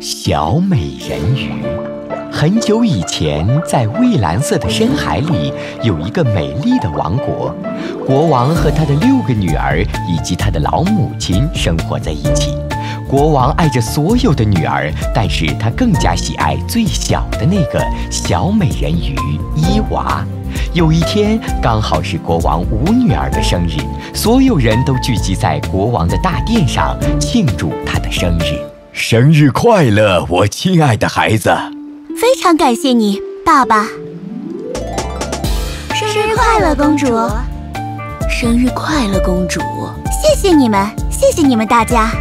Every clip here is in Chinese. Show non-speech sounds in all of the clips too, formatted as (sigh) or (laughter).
小美人鱼。很久以前，在蔚蓝色的深海里，有一个美丽的王国。国王和他的六个女儿以及他的老母亲生活在一起。国王爱着所有的女儿，但是他更加喜爱最小的那个小美人鱼伊娃。有一天，刚好是国王五女儿的生日，所有人都聚集在国王的大殿上庆祝他的生日。生日快乐，我亲爱的孩子！非常感谢你，爸爸。生日快乐，公主！生日快乐，公主！谢谢你们，谢谢你们大家。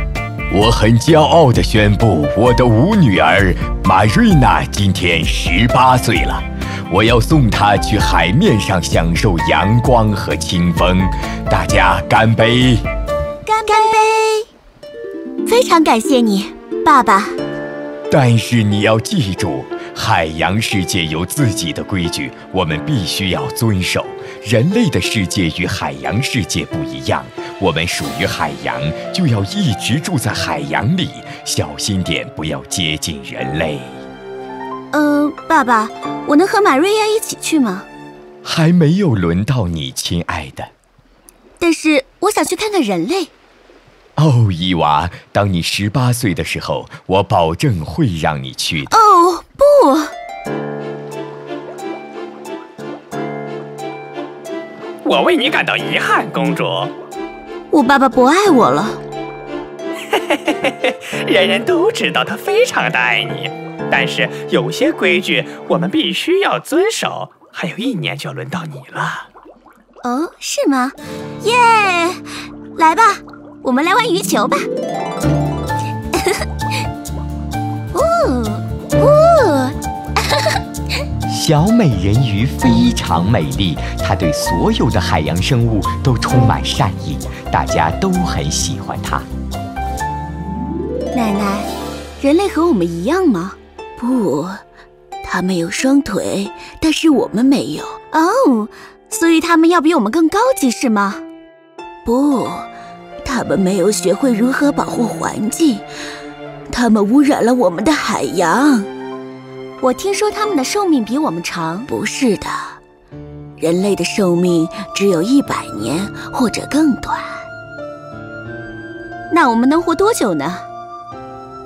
我很骄傲地宣布，我的五女儿玛瑞娜今天十八岁了。我要送她去海面上享受阳光和清风。大家干杯！干干杯！非常感谢你，爸爸。但是你要记住。海洋世界有自己的规矩，我们必须要遵守。人类的世界与海洋世界不一样，我们属于海洋，就要一直住在海洋里，小心点，不要接近人类。嗯，爸爸，我能和马瑞亚一起去吗？还没有轮到你，亲爱的。但是我想去看看人类。哦，伊娃，当你十八岁的时候，我保证会让你去的。哦，不！我为你感到遗憾，公主。我爸爸不爱我了。嘿嘿嘿嘿嘿，人人都知道他非常的爱你，但是有些规矩我们必须要遵守。还有一年就要轮到你了。哦，是吗？耶！来吧。我们来玩鱼球吧！哦 (laughs) 哦！(laughs) 小美人鱼非常美丽，她对所有的海洋生物都充满善意，大家都很喜欢她。奶奶，人类和我们一样吗？不，他们有双腿，但是我们没有。哦，所以他们要比我们更高级是吗？不。他们没有学会如何保护环境，他们污染了我们的海洋。我听说他们的寿命比我们长。不是的，人类的寿命只有一百年或者更短。那我们能活多久呢？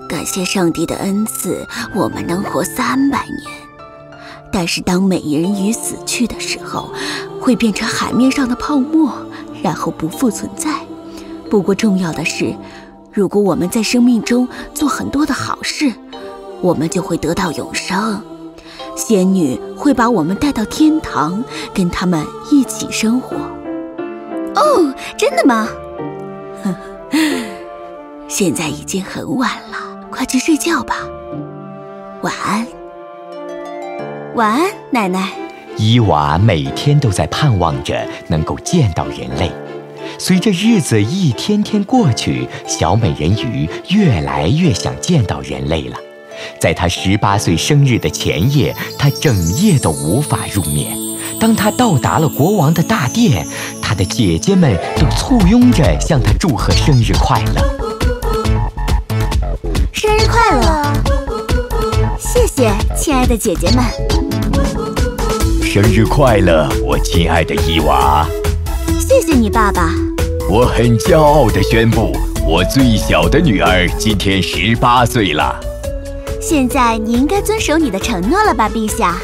感谢上帝的恩赐，我们能活三百年。但是当美人鱼死去的时候，会变成海面上的泡沫，然后不复存在。不过，重要的是，如果我们在生命中做很多的好事，我们就会得到永生。仙女会把我们带到天堂，跟他们一起生活。哦，真的吗？(laughs) 现在已经很晚了，快去睡觉吧。晚安，晚安，奶奶。伊娃每天都在盼望着能够见到人类。随着日子一天天过去，小美人鱼越来越想见到人类了。在她十八岁生日的前夜，她整夜都无法入眠。当她到达了国王的大殿，她的姐姐们都簇拥着向她祝贺生日快乐。生日快乐！谢谢，亲爱的姐姐们。生日快乐，我亲爱的伊娃。谢谢你，爸爸。我很骄傲地宣布，我最小的女儿今天十八岁了。现在你应该遵守你的承诺了吧，陛下？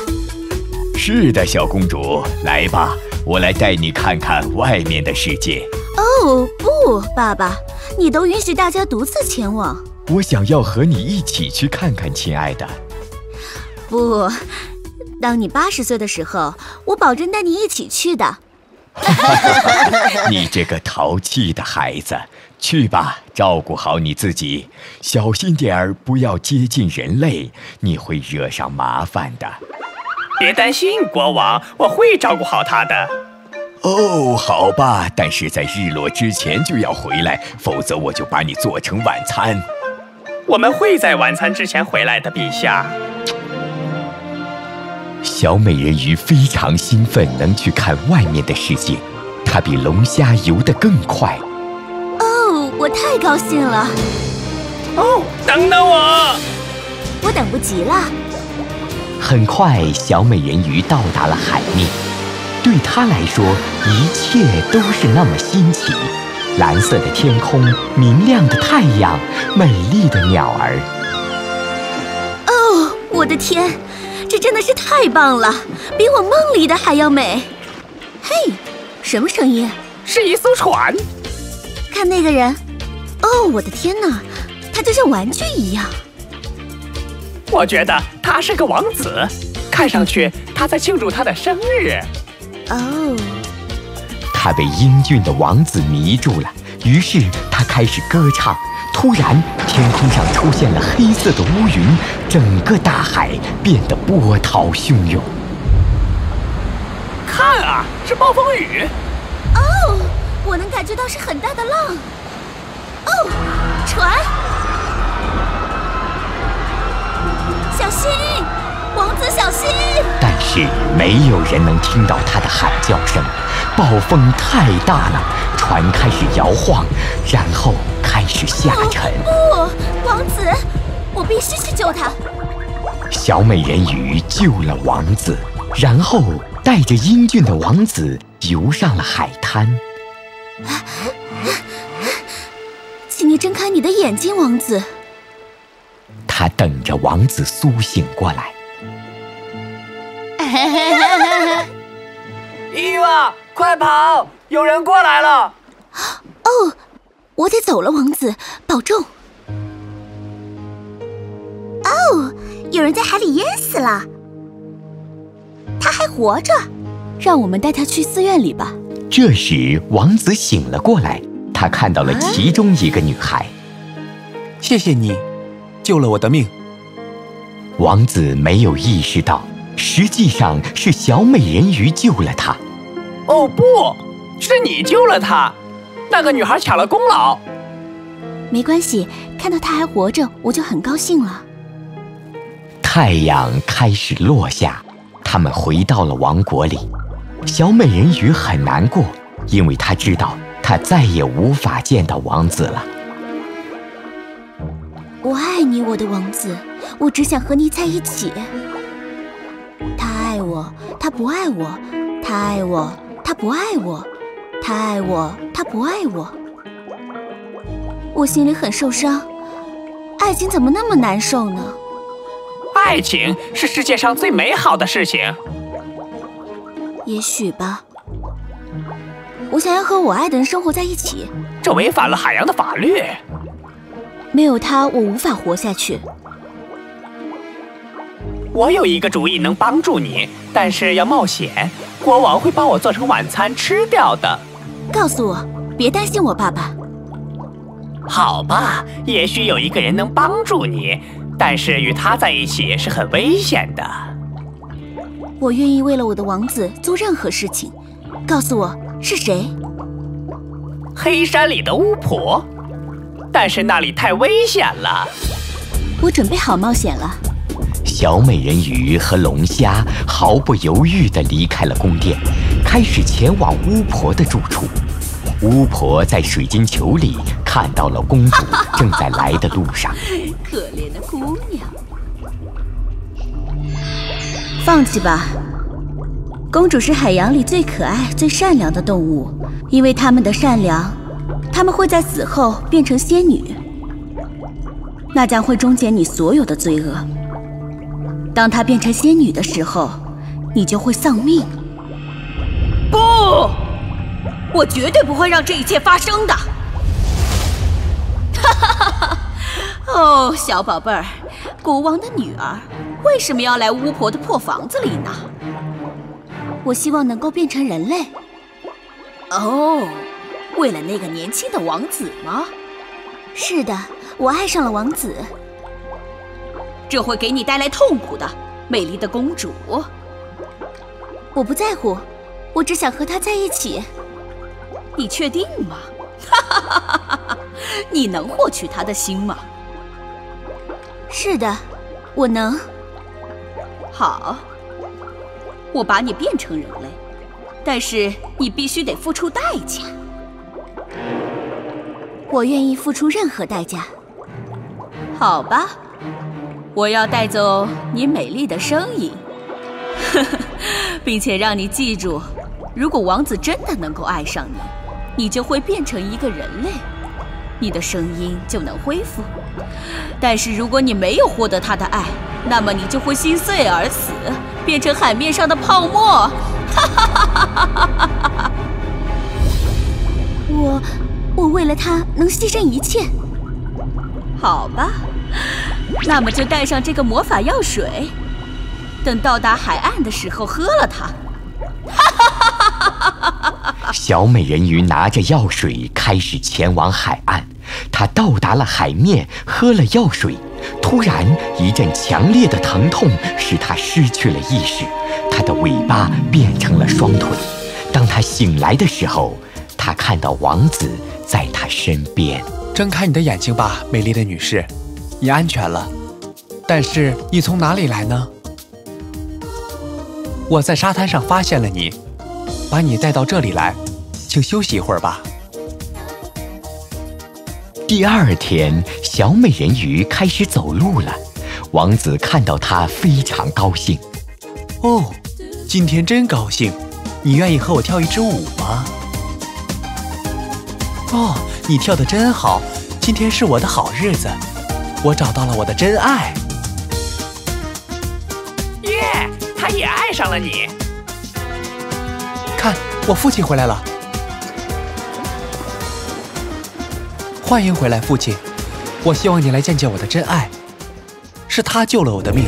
是的，小公主，来吧，我来带你看看外面的世界。哦，不，爸爸，你都允许大家独自前往。我想要和你一起去看看，亲爱的。不，当你八十岁的时候，我保证带你一起去的。(laughs) 你这个淘气的孩子，去吧，照顾好你自己，小心点儿，不要接近人类，你会惹上麻烦的。别担心，国王，我会照顾好他的。哦，好吧，但是在日落之前就要回来，否则我就把你做成晚餐。我们会在晚餐之前回来的，陛下。小美人鱼非常兴奋，能去看外面的世界。它比龙虾游得更快。哦，我太高兴了！哦，等等我！我等不及了。很快，小美人鱼到达了海面。对她来说，一切都是那么新奇：蓝色的天空，明亮的太阳，美丽的鸟儿。哦，我的天，这真的是太棒了，比我梦里的还要美。嘿，什么声音？是一艘船。看那个人。哦，我的天哪，他就像玩具一样。我觉得他是个王子，看上去他在庆祝他的生日。哦，他被英俊的王子迷住了，于是他开始歌唱。突然，天空上出现了黑色的乌云，整个大海变得波涛汹涌。看啊，是暴风雨！哦，我能感觉到是很大的浪。哦，船！小心，王子，小心！但是没有人能听到他的喊叫声，暴风太大了，船开始摇晃，然后开始下沉。不，王子，我必须去救他。小美人鱼救了王子，然后带着英俊的王子游上了海滩。请你睁开你的眼睛，王子。他等着王子苏醒过来。(laughs) 伊娃，快跑！有人过来了。哦，我得走了，王子，保重。哦，有人在海里淹死了。他还活着，让我们带他去寺院里吧。这时，王子醒了过来，他看到了其中一个女孩。谢谢你。救了我的命，王子没有意识到，实际上是小美人鱼救了他。哦，不是你救了他，那个女孩抢了功劳。没关系，看到她还活着，我就很高兴了。太阳开始落下，他们回到了王国里。小美人鱼很难过，因为她知道她再也无法见到王子了。我爱你，我的王子，我只想和你在一起。他爱我，他不爱我；他爱我，他不爱我；他爱我，他不爱我。我心里很受伤，爱情怎么那么难受呢？爱情是世界上最美好的事情。也许吧。我想要和我爱的人生活在一起。这违反了海洋的法律。没有他，我无法活下去。我有一个主意能帮助你，但是要冒险。国王会把我做成晚餐吃掉的。告诉我，别担心我爸爸。好吧，也许有一个人能帮助你，但是与他在一起是很危险的。我愿意为了我的王子做任何事情。告诉我是谁？黑山里的巫婆。但是那里太危险了。我准备好冒险了。小美人鱼和龙虾毫不犹豫地离开了宫殿，开始前往巫婆的住处。巫婆在水晶球里看到了公主正在来的路上。(laughs) 可怜的姑娘，放弃吧。公主是海洋里最可爱、最善良的动物，因为她们的善良。他们会在死后变成仙女，那将会终结你所有的罪恶。当她变成仙女的时候，你就会丧命。不，我绝对不会让这一切发生的。哈哈哈哈！哦，小宝贝儿，国王的女儿为什么要来巫婆的破房子里呢？我希望能够变成人类。哦。为了那个年轻的王子吗？是的，我爱上了王子。这会给你带来痛苦的，美丽的公主。我不在乎，我只想和他在一起。你确定吗？哈哈哈哈哈！你能获取他的心吗？是的，我能。好，我把你变成人类，但是你必须得付出代价。我愿意付出任何代价。好吧，我要带走你美丽的声音，(laughs) 并且让你记住，如果王子真的能够爱上你，你就会变成一个人类，你的声音就能恢复。但是如果你没有获得他的爱，那么你就会心碎而死，变成海面上的泡沫。(laughs) 我，我为了他能牺牲一切。好吧，那么就带上这个魔法药水，等到达海岸的时候喝了它。(laughs) 小美人鱼拿着药水开始前往海岸。她到达了海面，喝了药水，突然一阵强烈的疼痛使她失去了意识，她的尾巴变成了双腿。当她醒来的时候，她看到王子在她身边。睁开你的眼睛吧，美丽的女士，你安全了。但是你从哪里来呢？我在沙滩上发现了你，把你带到这里来，请休息一会儿吧。第二天，小美人鱼开始走路了。王子看到她非常高兴。哦，今天真高兴！你愿意和我跳一支舞吗？哦，你跳的真好！今天是我的好日子，我找到了我的真爱。耶，他也爱上了你。看，我父亲回来了。欢迎回来，父亲。我希望你来见见我的真爱，是他救了我的命。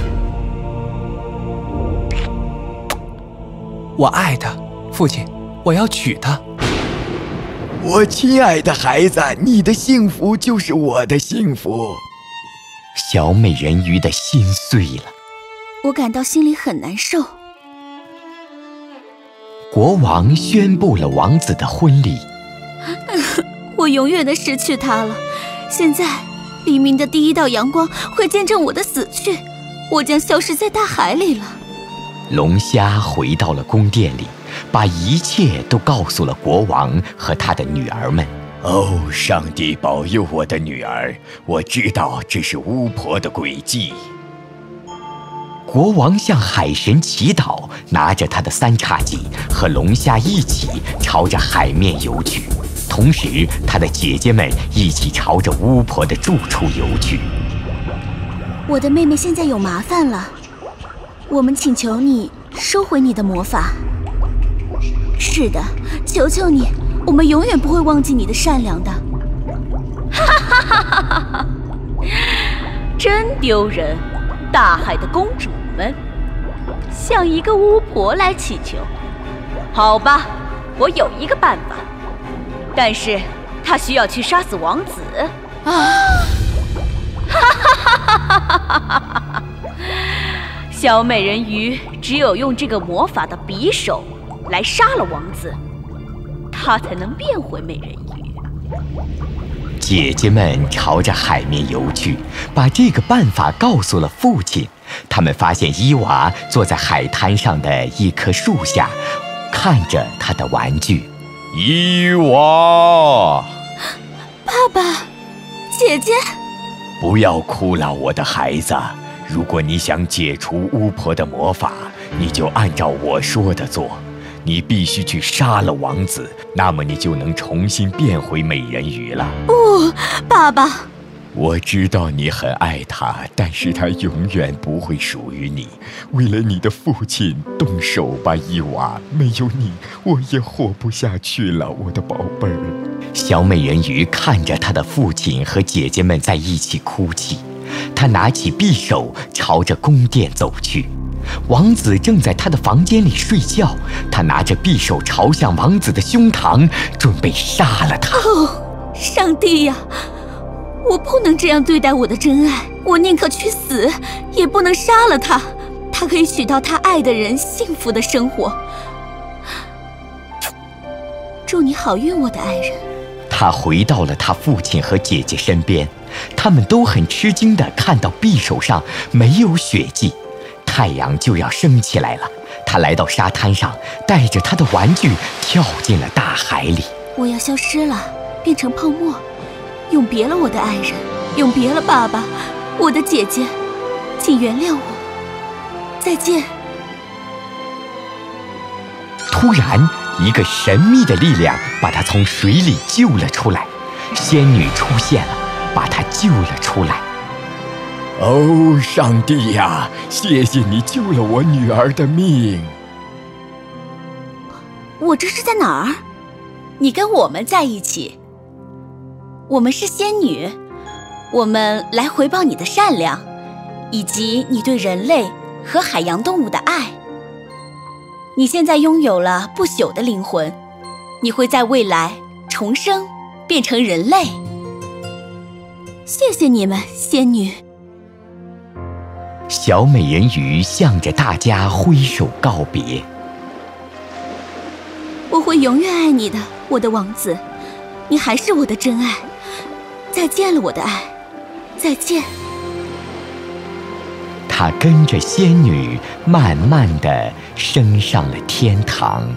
我爱他，父亲，我要娶她。我亲爱的孩子，你的幸福就是我的幸福。小美人鱼的心碎了，我感到心里很难受。国王宣布了王子的婚礼。(laughs) 我永远的失去他了。现在，黎明的第一道阳光会见证我的死去，我将消失在大海里了。龙虾回到了宫殿里，把一切都告诉了国王和他的女儿们。哦，上帝保佑我的女儿！我知道这是巫婆的诡计。国王向海神祈祷，拿着他的三叉戟和龙虾一起朝着海面游去。同时，他的姐姐们一起朝着巫婆的住处游去。我的妹妹现在有麻烦了，我们请求你收回你的魔法。是的，求求你，我们永远不会忘记你的善良的。哈哈哈哈哈哈！真丢人！大海的公主们向一个巫婆来祈求。好吧，我有一个办法。但是，她需要去杀死王子。啊！哈哈哈哈哈哈！小美人鱼只有用这个魔法的匕首来杀了王子，她才能变回美人鱼。姐姐们朝着海面游去，把这个办法告诉了父亲。他们发现伊娃坐在海滩上的一棵树下，看着他的玩具。伊娃，爸爸，姐姐，不要哭了，我的孩子。如果你想解除巫婆的魔法，你就按照我说的做。你必须去杀了王子，那么你就能重新变回美人鱼了。不，爸爸。我知道你很爱他，但是他永远不会属于你。为了你的父亲，动手吧，伊娃！没有你，我也活不下去了，我的宝贝儿。小美人鱼看着她的父亲和姐姐们在一起哭泣，她拿起匕首朝着宫殿走去。王子正在他的房间里睡觉，他拿着匕首朝向王子的胸膛，准备杀了他。哦，上帝呀！我不能这样对待我的真爱，我宁可去死，也不能杀了他。他可以娶到他爱的人，幸福的生活。祝你好运，我的爱人。他回到了他父亲和姐姐身边，他们都很吃惊地看到匕首上没有血迹。太阳就要升起来了，他来到沙滩上，带着他的玩具跳进了大海里。我要消失了，变成泡沫。永别了我的爱人，永别了爸爸，我的姐姐，请原谅我。再见。突然，一个神秘的力量把他从水里救了出来。仙女出现了，把他救了出来。哦，上帝呀，谢谢你救了我女儿的命。我这是在哪儿？你跟我们在一起。我们是仙女，我们来回报你的善良，以及你对人类和海洋动物的爱。你现在拥有了不朽的灵魂，你会在未来重生，变成人类。谢谢你们，仙女。小美人鱼向着大家挥手告别。我会永远爱你的，我的王子，你还是我的真爱。再见了，我的爱，再见。他跟着仙女慢慢的升上了天堂。